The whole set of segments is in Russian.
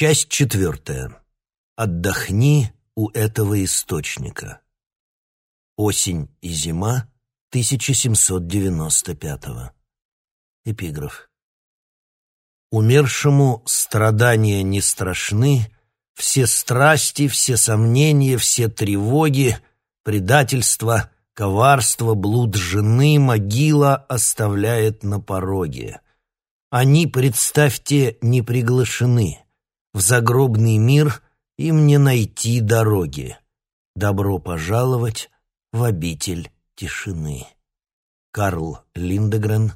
Часть четвертая. Отдохни у этого источника. Осень и зима 1795. Эпиграф. Умершему страдания не страшны, все страсти, все сомнения, все тревоги, предательство, коварство, блуд жены могила оставляет на пороге. Они, представьте, не приглашены. В загробный мир им не найти дороги. Добро пожаловать в обитель тишины. Карл Линдегрен,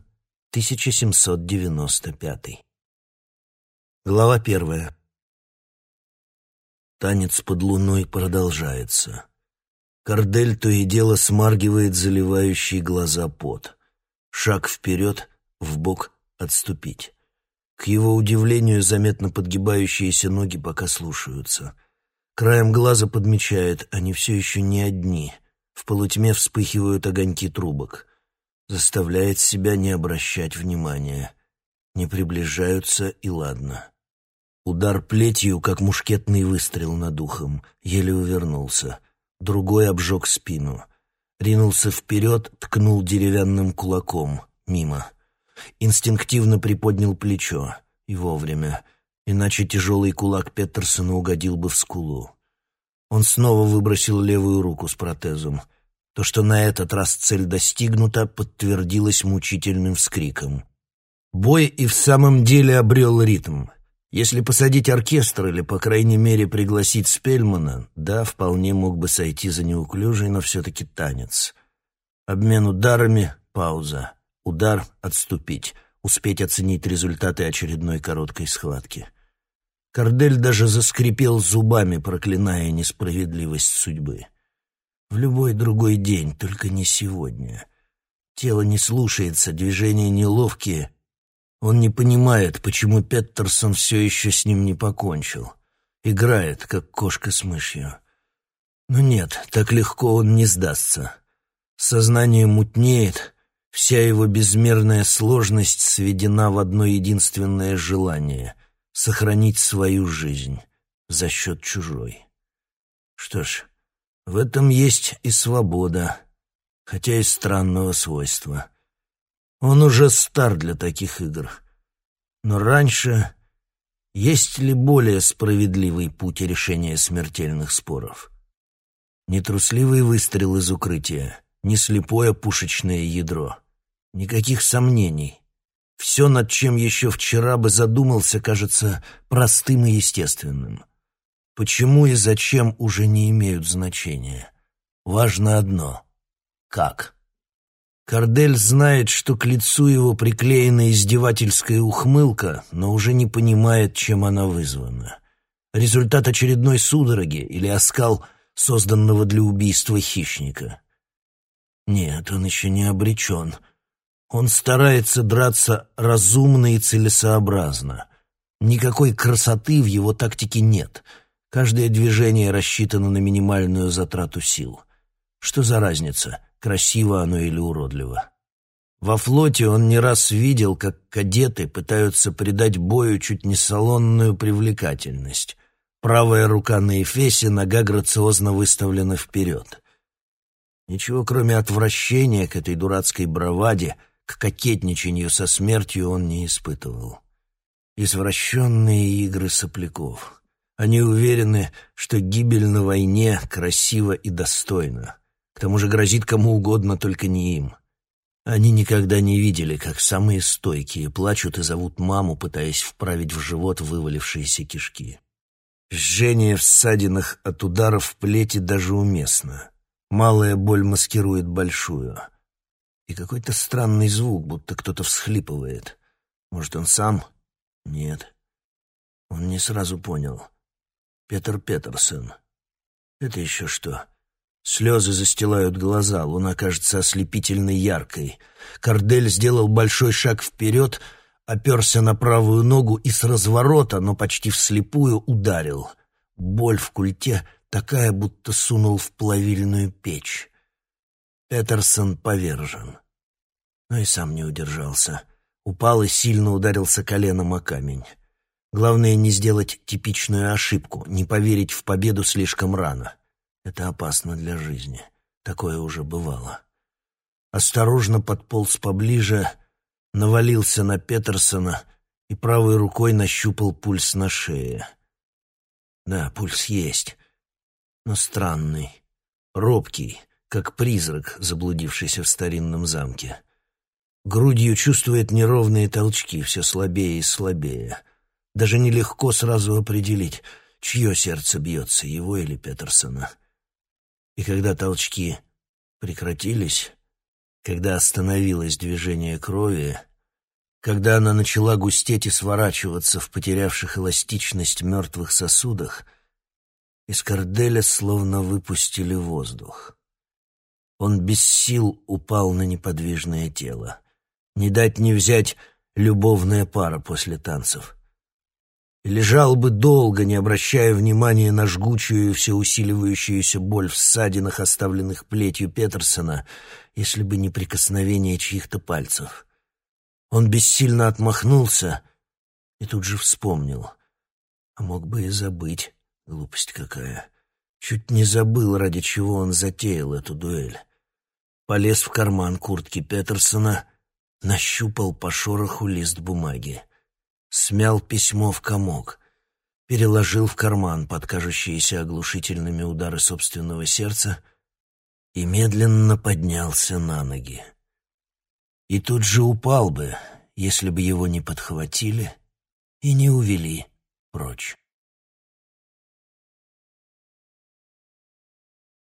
1795. Глава первая. Танец под луной продолжается. Кордель то и дело смаргивает заливающий глаза пот. Шаг вперед, в бок отступить. К его удивлению, заметно подгибающиеся ноги пока слушаются. Краем глаза подмечает, они все еще не одни. В полутьме вспыхивают огоньки трубок. Заставляет себя не обращать внимания. Не приближаются, и ладно. Удар плетью, как мушкетный выстрел над ухом, еле увернулся. Другой обжег спину. Ринулся вперед, ткнул деревянным кулаком. Мимо. Инстинктивно приподнял плечо. И вовремя. Иначе тяжелый кулак Петерсона угодил бы в скулу. Он снова выбросил левую руку с протезом. То, что на этот раз цель достигнута, подтвердилось мучительным вскриком. Бой и в самом деле обрел ритм. Если посадить оркестр или, по крайней мере, пригласить Спельмана, да, вполне мог бы сойти за неуклюжий, но все-таки танец. Обмен ударами — пауза. Удар — отступить. Успеть оценить результаты очередной короткой схватки. Кордель даже заскрипел зубами, проклиная несправедливость судьбы. В любой другой день, только не сегодня. Тело не слушается, движения неловкие. Он не понимает, почему Петтерсон все еще с ним не покончил. Играет, как кошка с мышью. Но нет, так легко он не сдастся. Сознание мутнеет, вся его безмерная сложность сведена в одно единственное желание — сохранить свою жизнь за счет чужой. Что ж, в этом есть и свобода, хотя и странного свойства. Он уже стар для таких игр. Но раньше есть ли более справедливый путь решения смертельных споров? Не трусливый выстрел из укрытия, не слепое пушечное ядро. Никаких сомнений. Все, над чем еще вчера бы задумался, кажется простым и естественным. Почему и зачем уже не имеют значения. Важно одно — как. Кардель знает, что к лицу его приклеена издевательская ухмылка, но уже не понимает, чем она вызвана. Результат очередной судороги или оскал созданного для убийства хищника. Нет, он еще не обречен. Он старается драться разумно и целесообразно. Никакой красоты в его тактике нет — Каждое движение рассчитано на минимальную затрату сил. Что за разница, красиво оно или уродливо? Во флоте он не раз видел, как кадеты пытаются придать бою чуть не салонную привлекательность. Правая рука на эфесе, нога грациозно выставлена вперед. Ничего, кроме отвращения к этой дурацкой браваде, к кокетничанию со смертью он не испытывал. Извращенные игры сопляков. Они уверены, что гибель на войне красиво и достойно. К тому же грозит кому угодно, только не им. Они никогда не видели, как самые стойкие плачут и зовут маму, пытаясь вправить в живот вывалившиеся кишки. Жжение в ссадинах от ударов плети даже уместно. Малая боль маскирует большую. И какой-то странный звук, будто кто-то всхлипывает. Может, он сам? Нет. Он не сразу понял. Петр Петерсон. Это еще что? Слезы застилают глаза, луна кажется ослепительно яркой. Кордель сделал большой шаг вперед, оперся на правую ногу и с разворота, но почти вслепую, ударил. Боль в культе такая, будто сунул в плавильную печь. Петерсон повержен. Но и сам не удержался. Упал и сильно ударился коленом о камень. Главное не сделать типичную ошибку, не поверить в победу слишком рано. Это опасно для жизни. Такое уже бывало. Осторожно подполз поближе, навалился на Петерсона и правой рукой нащупал пульс на шее. Да, пульс есть, но странный, робкий, как призрак, заблудившийся в старинном замке. Грудью чувствует неровные толчки, все слабее и слабее. Даже нелегко сразу определить, чье сердце бьется, его или Петерсона. И когда толчки прекратились, когда остановилось движение крови, когда она начала густеть и сворачиваться в потерявших эластичность мертвых сосудах, из Корделя словно выпустили воздух. Он без сил упал на неподвижное тело. Не дать не взять любовная пара после танцев. Лежал бы долго, не обращая внимания на жгучую и все усиливающуюся боль в ссадинах, оставленных плетью Петерсона, если бы не прикосновение чьих-то пальцев. Он бессильно отмахнулся и тут же вспомнил. А мог бы и забыть. Глупость какая. Чуть не забыл, ради чего он затеял эту дуэль. Полез в карман куртки Петерсона, нащупал по шороху лист бумаги. Смял письмо в комок, переложил в карман под кажущиеся оглушительными удары собственного сердца и медленно поднялся на ноги. И тут же упал бы, если бы его не подхватили и не увели прочь.